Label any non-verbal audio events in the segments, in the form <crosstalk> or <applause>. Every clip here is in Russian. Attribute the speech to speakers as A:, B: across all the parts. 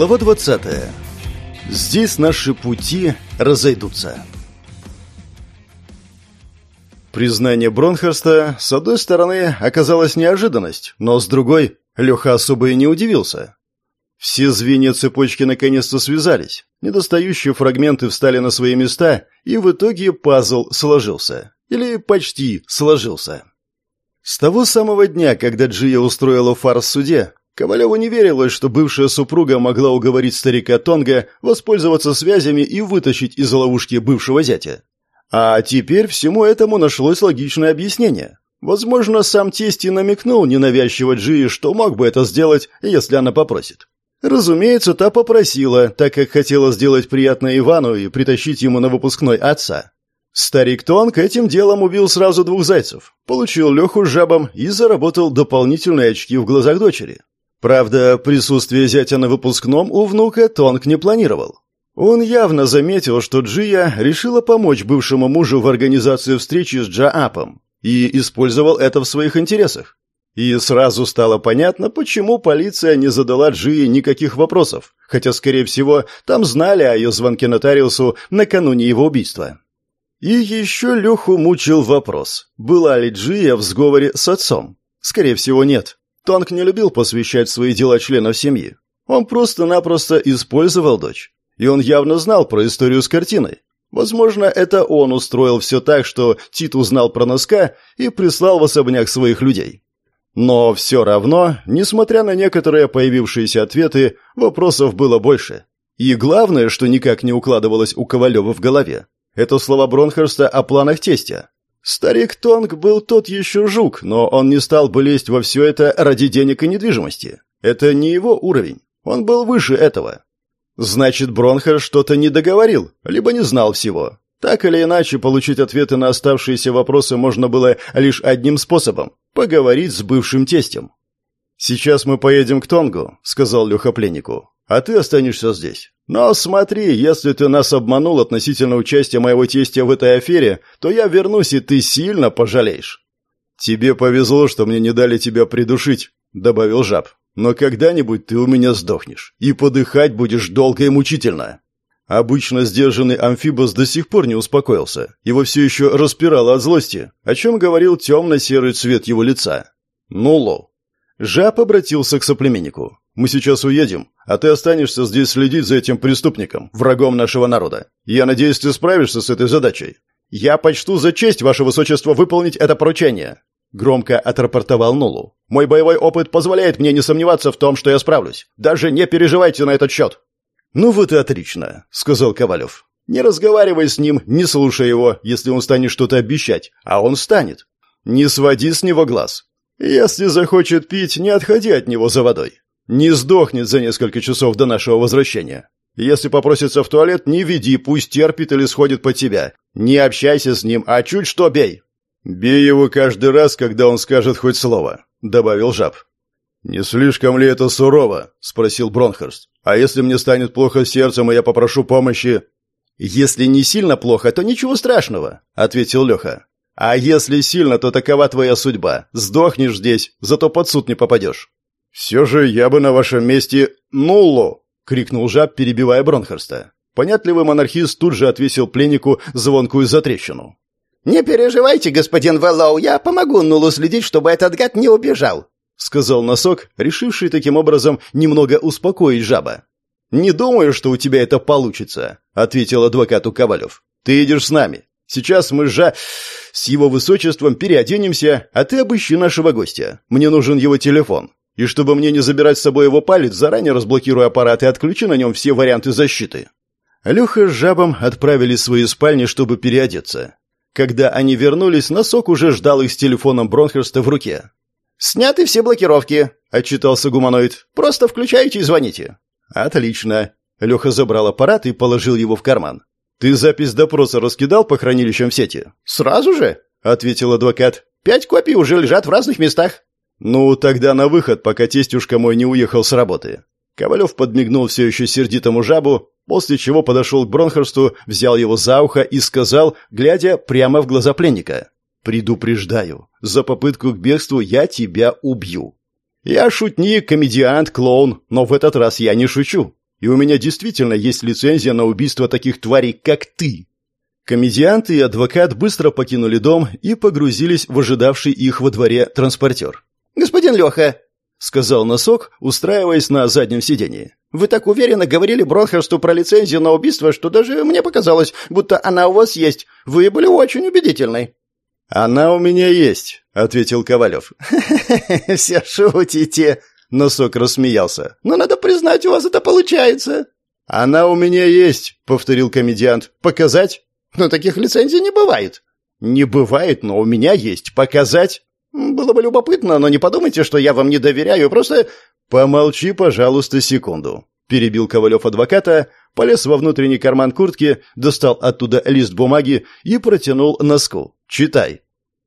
A: Глава 20. Здесь наши пути разойдутся. Признание Бронхерста, с одной стороны, оказалось неожиданность, но с другой, Леха особо и не удивился. Все звенья цепочки наконец-то связались, недостающие фрагменты встали на свои места, и в итоге пазл сложился. Или почти сложился. С того самого дня, когда Джия устроила фарс в суде, Ковалеву не верилось, что бывшая супруга могла уговорить старика Тонга воспользоваться связями и вытащить из ловушки бывшего зятя. А теперь всему этому нашлось логичное объяснение. Возможно, сам тесть и намекнул ненавязчиво Джии, что мог бы это сделать, если она попросит. Разумеется, та попросила, так как хотела сделать приятное Ивану и притащить ему на выпускной отца. Старик Тонг этим делом убил сразу двух зайцев, получил Леху с жабом и заработал дополнительные очки в глазах дочери. Правда, присутствие зятя на выпускном у внука Тонг не планировал. Он явно заметил, что Джия решила помочь бывшему мужу в организации встречи с Джаапом и использовал это в своих интересах. И сразу стало понятно, почему полиция не задала Джии никаких вопросов, хотя, скорее всего, там знали о ее звонке нотариусу накануне его убийства. И еще Леху мучил вопрос, была ли Джия в сговоре с отцом. Скорее всего, нет. Тонг не любил посвящать свои дела членов семьи. Он просто-напросто использовал дочь. И он явно знал про историю с картиной. Возможно, это он устроил все так, что Тит узнал про носка и прислал в особняк своих людей. Но все равно, несмотря на некоторые появившиеся ответы, вопросов было больше. И главное, что никак не укладывалось у Ковалева в голове, это слова Бронхерста о планах тестя. Старик Тонг был тот еще жук, но он не стал бы лезть во все это ради денег и недвижимости. Это не его уровень. Он был выше этого. Значит, Бронхер что-то не договорил, либо не знал всего. Так или иначе, получить ответы на оставшиеся вопросы можно было лишь одним способом – поговорить с бывшим тестем. «Сейчас мы поедем к Тонгу», – сказал Леха пленнику. «А ты останешься здесь. Но смотри, если ты нас обманул относительно участия моего тестя в этой афере, то я вернусь, и ты сильно пожалеешь. Тебе повезло, что мне не дали тебя придушить, добавил жаб. Но когда-нибудь ты у меня сдохнешь, и подыхать будешь долго и мучительно. Обычно сдержанный амфибос до сих пор не успокоился. Его все еще распирало от злости, о чем говорил темно-серый цвет его лица. Ну, Ло. Жаб обратился к соплеменнику. Мы сейчас уедем, а ты останешься здесь следить за этим преступником, врагом нашего народа. Я надеюсь, ты справишься с этой задачей. Я почту за честь, ваше высочество, выполнить это поручение. Громко отрапортовал Нулу. Мой боевой опыт позволяет мне не сомневаться в том, что я справлюсь. Даже не переживайте на этот счет. Ну вот и отлично, сказал Ковалев. Не разговаривай с ним, не слушай его, если он станет что-то обещать, а он станет. Не своди с него глаз. Если захочет пить, не отходи от него за водой. Не сдохнет за несколько часов до нашего возвращения. Если попросится в туалет, не веди, пусть терпит или сходит под тебя. Не общайся с ним, а чуть что бей. Бей его каждый раз, когда он скажет хоть слово, добавил жаб. Не слишком ли это сурово? спросил Бронхерст. А если мне станет плохо сердцем, и я попрошу помощи? Если не сильно плохо, то ничего страшного, ответил Леха. А если сильно, то такова твоя судьба. Сдохнешь здесь, зато под суд не попадешь. «Все же я бы на вашем месте нулло!» — крикнул жаб, перебивая Бронхерста. Понятливый монархист тут же отвесил пленнику звонкую затрещину.
B: «Не переживайте, господин Вэллоу, я помогу Нулу следить, чтобы этот гад не убежал», — сказал носок, решивший таким образом немного успокоить жаба.
A: «Не думаю, что у тебя это получится», — ответил адвокату Ковалев. «Ты идешь с нами. Сейчас мы жа... с его высочеством переоденемся, а ты обыщи нашего гостя. Мне нужен его телефон. И чтобы мне не забирать с собой его палец, заранее разблокируй аппарат и отключи на нем все варианты защиты. Леха с жабом отправились в свои спальни, чтобы переодеться. Когда они вернулись, носок уже ждал их с телефоном Бронхерста в руке.
B: «Сняты все блокировки», — отчитался гуманоид. «Просто включайте и звоните».
A: «Отлично». Леха забрал аппарат и положил его в карман. «Ты запись допроса раскидал по хранилищам в сети?»
B: «Сразу же», — ответил адвокат.
A: «Пять копий уже лежат в разных местах». «Ну, тогда на выход, пока тестюшка мой не уехал с работы». Ковалев подмигнул все еще сердитому жабу, после чего подошел к Бронхерсту, взял его за ухо и сказал, глядя прямо в глаза пленника. «Предупреждаю, за попытку к бегству я тебя убью». «Я шутник, комедиант, клоун, но в этот раз я не шучу. И у меня действительно есть лицензия на убийство таких тварей, как ты. Комедиант и адвокат быстро покинули дом и погрузились в ожидавший их во дворе транспортер.
B: «Господин Леха!»
A: — сказал носок, устраиваясь на заднем сидении.
B: «Вы так уверенно говорили Бронхерсту про лицензию на убийство, что даже мне показалось, будто она у вас есть. Вы были очень убедительны».
A: «Она у меня есть», — ответил Ковалев.
B: «Все шутите», — носок рассмеялся. «Но надо признать, у вас это получается».
A: «Она у меня есть», — повторил комедиант. «Показать?»
B: «Но таких лицензий не бывает».
A: «Не бывает, но у меня есть. Показать?»
B: «Было бы любопытно, но не подумайте, что я вам не доверяю, просто...»
A: «Помолчи, пожалуйста, секунду», — перебил Ковалев адвоката, полез во внутренний карман куртки, достал оттуда лист бумаги и протянул носку. «Читай».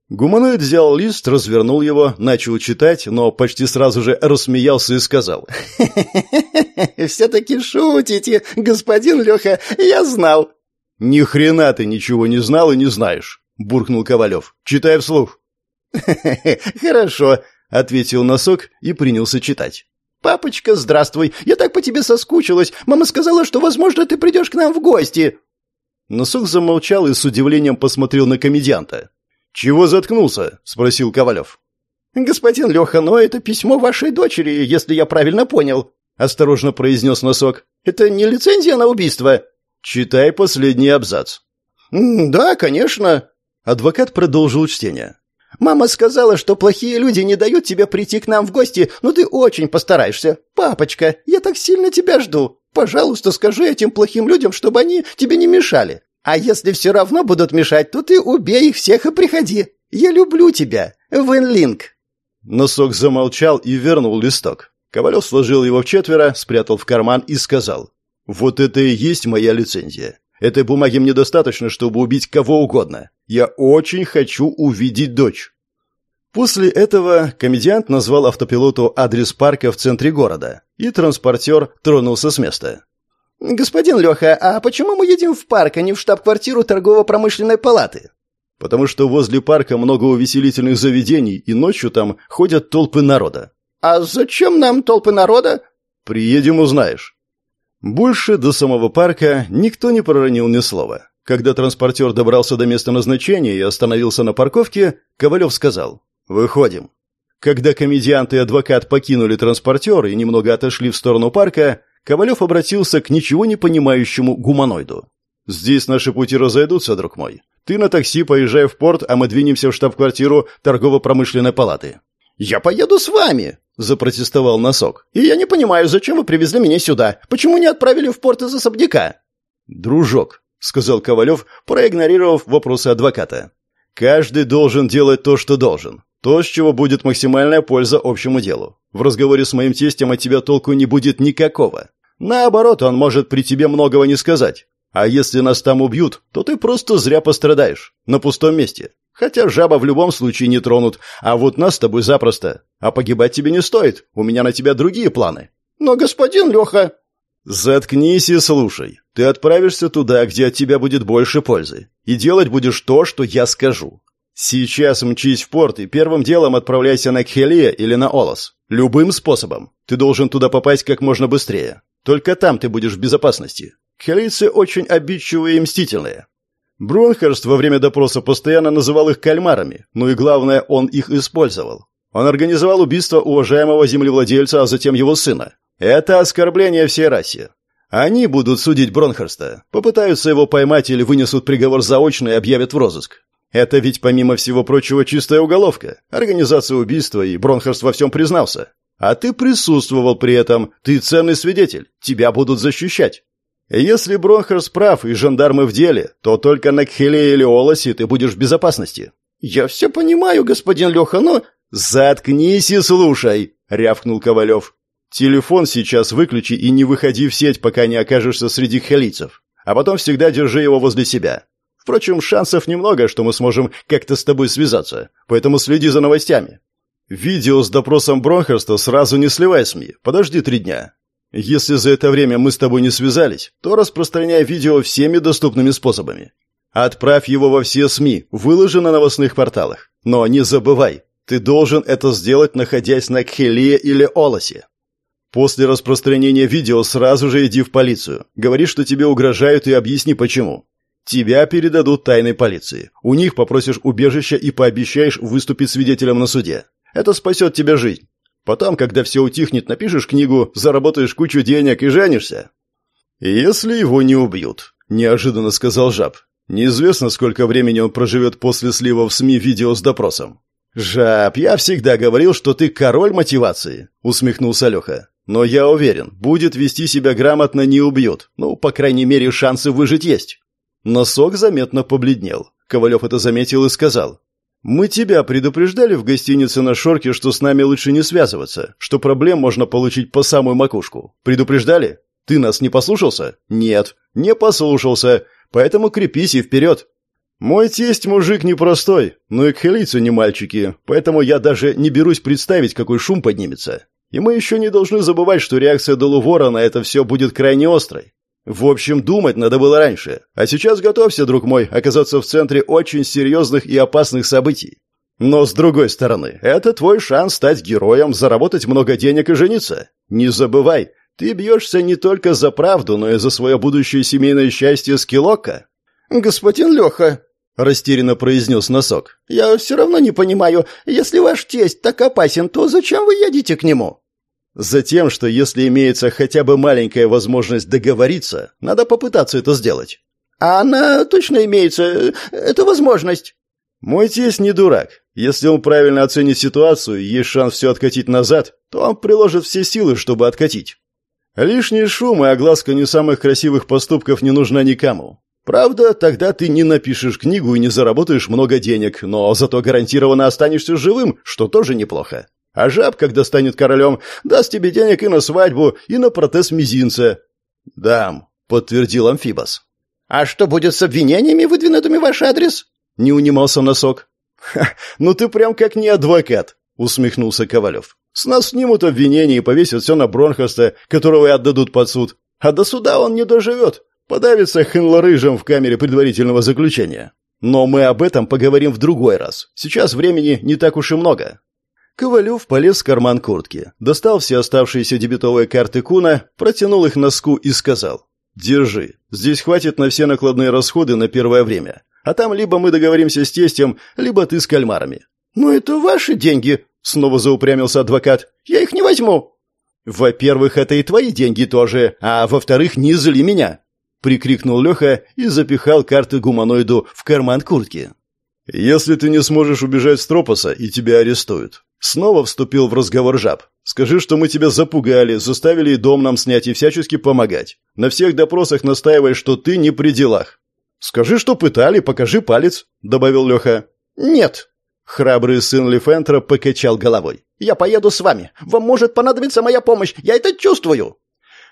A: Гуманоид взял лист, развернул его, начал читать, но почти сразу же рассмеялся и сказал. <laughs>
B: «Все-таки шутите, господин Леха, я знал».
A: «Ни хрена ты ничего не знал и не знаешь», — буркнул Ковалев. «Читай вслух». <laughs>
B: «Хорошо», —
A: ответил носок и принялся читать.
B: «Папочка, здравствуй. Я так по тебе соскучилась. Мама сказала, что, возможно, ты придешь к нам в гости».
A: Носок замолчал и с удивлением посмотрел на комедианта. «Чего заткнулся?» — спросил Ковалев.
B: «Господин Леха, но это письмо вашей дочери, если я правильно понял», — осторожно произнес Носок. «Это не лицензия на убийство?»
A: «Читай последний абзац».
B: «Да, конечно».
A: Адвокат продолжил чтение.
B: «Мама сказала, что плохие люди не дают тебе прийти к нам в гости, но ты очень постараешься. Папочка, я так сильно тебя жду. Пожалуйста, скажи этим плохим людям, чтобы они тебе не мешали. А если все равно будут мешать, то ты убей их всех и приходи. Я люблю тебя. Венлинг».
A: Носок замолчал и вернул листок. Ковалев сложил его в четверо, спрятал в карман и сказал. «Вот это и есть моя лицензия. Этой бумаги мне достаточно, чтобы убить кого угодно. Я очень хочу увидеть дочь». После этого комедиант назвал автопилоту адрес парка в центре города, и транспортер тронулся с места.
B: «Господин Леха, а почему мы едем в парк, а не в штаб-квартиру торгово-промышленной палаты?»
A: «Потому что возле парка много увеселительных заведений, и ночью там ходят толпы народа».
B: «А зачем нам толпы народа?»
A: «Приедем, узнаешь». Больше до самого парка никто не проронил ни слова. Когда транспортер добрался до места назначения и остановился на парковке, Ковалев сказал «Выходим». Когда комедиант и адвокат покинули транспортер и немного отошли в сторону парка, Ковалев обратился к ничего не понимающему гуманоиду. «Здесь наши пути разойдутся, друг мой. Ты на такси поезжай в порт, а мы двинемся в штаб-квартиру торгово-промышленной палаты».
B: «Я поеду с вами!» – запротестовал Носок. «И я не понимаю, зачем вы привезли меня сюда? Почему не отправили в порт из особняка?»
A: «Дружок», – сказал Ковалев, проигнорировав вопросы адвоката. «Каждый должен делать то, что должен. То, с чего будет максимальная польза общему делу. В разговоре с моим тестем от тебя толку не будет никакого. Наоборот, он может при тебе многого не сказать. А если нас там убьют, то ты просто зря пострадаешь. На пустом месте. Хотя жаба в любом случае не тронут, а вот нас с тобой запросто. А погибать тебе не стоит. У меня на тебя другие планы.
B: Но, господин Леха...
A: Заткнись и слушай. Ты отправишься туда, где от тебя будет больше пользы. И делать будешь то, что я скажу. Сейчас мчись в порт и первым делом отправляйся на Кхелия или на Олос. Любым способом. Ты должен туда попасть как можно быстрее. Только там ты будешь в безопасности. Кхелийцы очень обидчивые и мстительные. Бронхерст во время допроса постоянно называл их кальмарами, ну и главное, он их использовал. Он организовал убийство уважаемого землевладельца, а затем его сына. Это оскорбление всей расе. Они будут судить Бронхерста, попытаются его поймать или вынесут приговор заочно и объявят в розыск. Это ведь, помимо всего прочего, чистая уголовка. Организация убийства, и Бронхерст во всем признался. А ты присутствовал при этом, ты ценный свидетель, тебя будут защищать. Если Бронхерст прав и жандармы в деле, то только на Кхеле или Олосе ты будешь в безопасности.
B: Я все понимаю, господин Леха, но...
A: Заткнись и слушай, рявкнул Ковалев. Телефон сейчас выключи и не выходи в сеть, пока не окажешься среди хелийцев. А потом всегда держи его возле себя. Впрочем, шансов немного, что мы сможем как-то с тобой связаться, поэтому следи за новостями. Видео с допросом Бронхерста сразу не сливай СМИ, подожди три дня. Если за это время мы с тобой не связались, то распространяй видео всеми доступными способами. Отправь его во все СМИ, выложи на новостных порталах. Но не забывай, ты должен это сделать, находясь на Кхелие или Олосе. После распространения видео сразу же иди в полицию. Говори, что тебе угрожают и объясни почему. Тебя передадут тайной полиции. У них попросишь убежища и пообещаешь выступить свидетелем на суде. Это спасет тебе жизнь. Потом, когда все утихнет, напишешь книгу, заработаешь кучу денег и женишься. Если его не убьют, неожиданно сказал Жаб. Неизвестно, сколько времени он проживет после слива в СМИ видео с допросом. «Жаб, я всегда говорил, что ты король мотивации», — усмехнулся Леха. Но я уверен, будет вести себя грамотно, не убьют. Ну, по крайней мере, шансы выжить есть. Носок заметно побледнел. Ковалев это заметил и сказал. «Мы тебя предупреждали в гостинице на Шорке, что с нами лучше не связываться, что проблем можно получить по самую макушку. Предупреждали? Ты нас не послушался? Нет, не послушался. Поэтому крепись и вперед. Мой тесть мужик непростой, но и к хелицу не мальчики, поэтому я даже не берусь представить, какой шум поднимется. И мы еще не должны забывать, что реакция Долувора на это все будет крайне острой. В общем, думать надо было раньше. А сейчас готовься, друг мой, оказаться в центре очень серьезных и опасных событий. Но с другой стороны, это твой шанс стать героем, заработать много денег и жениться. Не забывай, ты бьешься не только за правду, но и за свое будущее семейное счастье с Килока.
B: «Господин Леха», — растерянно произнес носок, — «я все равно не понимаю, если ваш тесть так опасен, то зачем вы едете к нему?»
A: Затем, что если имеется хотя бы маленькая возможность договориться, надо попытаться это сделать.
B: А она точно имеется, эта возможность.
A: Мой тесть не дурак. Если он правильно оценит ситуацию и есть шанс все откатить назад, то он приложит все силы, чтобы откатить. Лишний шум и огласка не самых красивых поступков не нужна никому. Правда, тогда ты не напишешь книгу и не заработаешь много денег, но зато гарантированно останешься живым, что тоже неплохо. А жаб, когда станет королем, даст тебе денег и на свадьбу, и на протез мизинца». «Дам», — подтвердил Амфибос.
B: «А что будет с обвинениями, выдвинутыми в ваш адрес?»
A: — не унимался носок. «Ха, ну ты прям как не адвокат», — усмехнулся Ковалев. «С нас снимут обвинения и повесят все на Бронхоста, которого и отдадут под суд. А до суда он не доживет. Подавится хенлорыжем в камере предварительного заключения. Но мы об этом поговорим в другой раз. Сейчас времени не так уж и много. Ковалев полез в карман куртки, достал все оставшиеся дебетовые карты Куна, протянул их носку и сказал «Держи, здесь хватит на все накладные расходы на первое время, а там либо мы договоримся с тестем, либо ты с кальмарами».
B: «Ну это ваши деньги», — снова заупрямился адвокат, «я их не возьму».
A: «Во-первых, это и твои деньги тоже, а во-вторых, не зли меня», — прикрикнул Леха и запихал карты гуманоиду в карман куртки. «Если ты не сможешь убежать с Тропоса, и тебя арестуют, Снова вступил в разговор жаб. «Скажи, что мы тебя запугали, заставили и дом нам снять и всячески помогать. На всех допросах настаивай, что ты не при делах». «Скажи, что пытали, покажи палец», — добавил Леха.
B: «Нет».
A: Храбрый сын Лифентра покачал головой.
B: «Я поеду с вами. Вам может понадобиться моя помощь. Я это чувствую».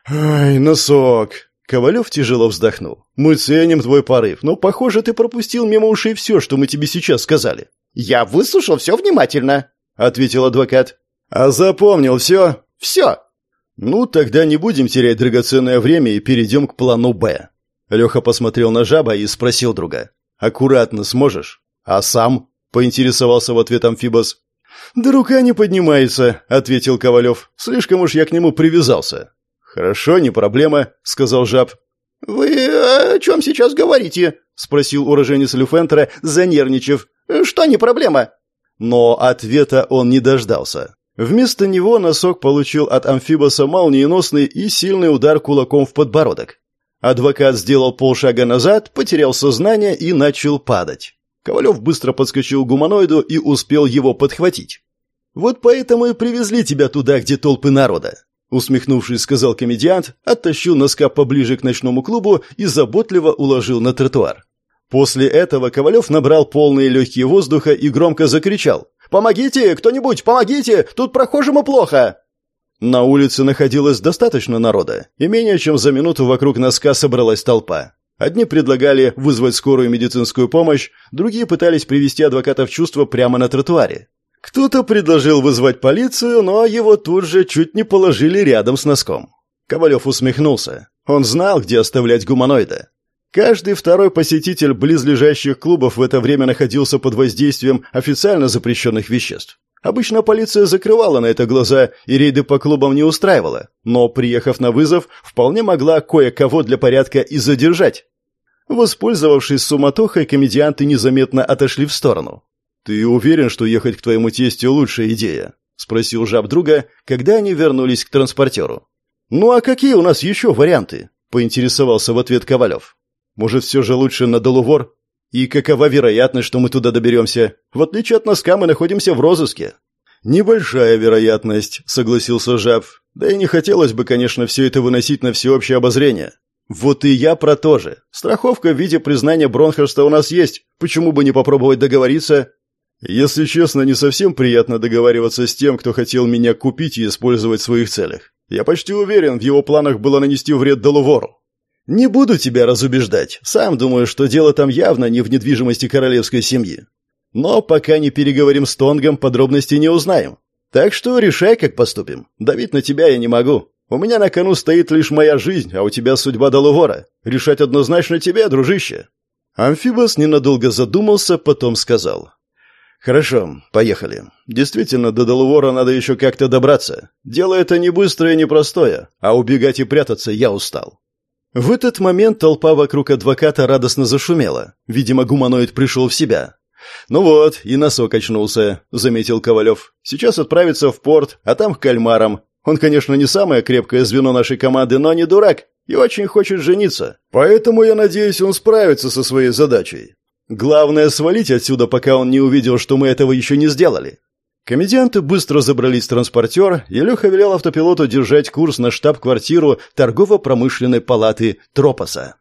A: «Ай, носок!» Ковалев тяжело вздохнул. «Мы ценим твой порыв, но, похоже, ты пропустил мимо ушей все, что мы тебе сейчас сказали».
B: «Я выслушал все внимательно», —
A: ответил адвокат. «А запомнил все?»
B: «Все».
A: «Ну, тогда не будем терять драгоценное время и перейдем к плану «Б». Леха посмотрел на жаба и спросил друга. «Аккуратно сможешь?» «А сам?» — поинтересовался в ответ Амфибос. «Да рука не поднимается», — ответил Ковалев. «Слишком уж я к нему привязался». «Хорошо, не проблема», — сказал жаб.
B: «Вы о чем сейчас говорите?» — спросил уроженец Люфентера, занервничав. «Что не проблема?»
A: Но ответа он не дождался. Вместо него носок получил от амфибоса молниеносный и сильный удар кулаком в подбородок. Адвокат сделал полшага назад, потерял сознание и начал падать. Ковалев быстро подскочил к гуманоиду и успел его подхватить. «Вот поэтому и привезли тебя туда, где толпы народа», усмехнувшись, сказал комедиант, оттащил носка поближе к ночному клубу и заботливо уложил на тротуар. После этого Ковалев набрал полные легкие воздуха и громко закричал. «Помогите! Кто-нибудь, помогите! Тут прохожему плохо!» На улице находилось достаточно народа, и менее чем за минуту вокруг носка собралась толпа. Одни предлагали вызвать скорую медицинскую помощь, другие пытались привести адвоката в чувство прямо на тротуаре. Кто-то предложил вызвать полицию, но его тут же чуть не положили рядом с носком. Ковалев усмехнулся. Он знал, где оставлять гуманоида. Каждый второй посетитель близлежащих клубов в это время находился под воздействием официально запрещенных веществ. Обычно полиция закрывала на это глаза и рейды по клубам не устраивала, но, приехав на вызов, вполне могла кое-кого для порядка и задержать. Воспользовавшись суматохой, комедианты незаметно отошли в сторону. «Ты уверен, что ехать к твоему тестю лучшая идея?» — спросил жаб друга, когда они вернулись к транспортеру. «Ну а какие у нас еще варианты?» — поинтересовался в ответ Ковалев. «Может, все же лучше на Долувор? И какова вероятность, что мы туда доберемся? В отличие от носка, мы находимся в розыске». «Небольшая вероятность», — согласился Жаб. «Да и не хотелось бы, конечно, все это выносить на всеобщее обозрение. Вот и я про то же. Страховка в виде признания Бронхерста у нас есть. Почему бы не попробовать договориться? Если честно, не совсем приятно договариваться с тем, кто хотел меня купить и использовать в своих целях. Я почти уверен, в его планах было нанести вред Долувору. Не буду тебя разубеждать. Сам думаю, что дело там явно не в недвижимости королевской семьи. Но пока не переговорим с Тонгом, подробностей не узнаем. Так что решай, как поступим. Давить на тебя я не могу. У меня на кону стоит лишь моя жизнь, а у тебя судьба Долувора. Решать однозначно тебе, дружище». Амфибос ненадолго задумался, потом сказал. «Хорошо, поехали. Действительно, до Долувора надо еще как-то добраться. Дело это не быстрое и непростое, а убегать и прятаться я устал». В этот момент толпа вокруг адвоката радостно зашумела. Видимо, гуманоид пришел в себя. «Ну вот, и носок очнулся», — заметил Ковалев. «Сейчас отправится в порт, а там к кальмарам. Он, конечно, не самое крепкое звено нашей команды, но не дурак и очень хочет жениться. Поэтому, я надеюсь, он справится со своей задачей. Главное свалить отсюда, пока он не увидел, что мы этого еще не сделали. Комедианты быстро забрались в транспортер, и Леха велел автопилоту держать курс на штаб-квартиру торгово-промышленной палаты Тропоса.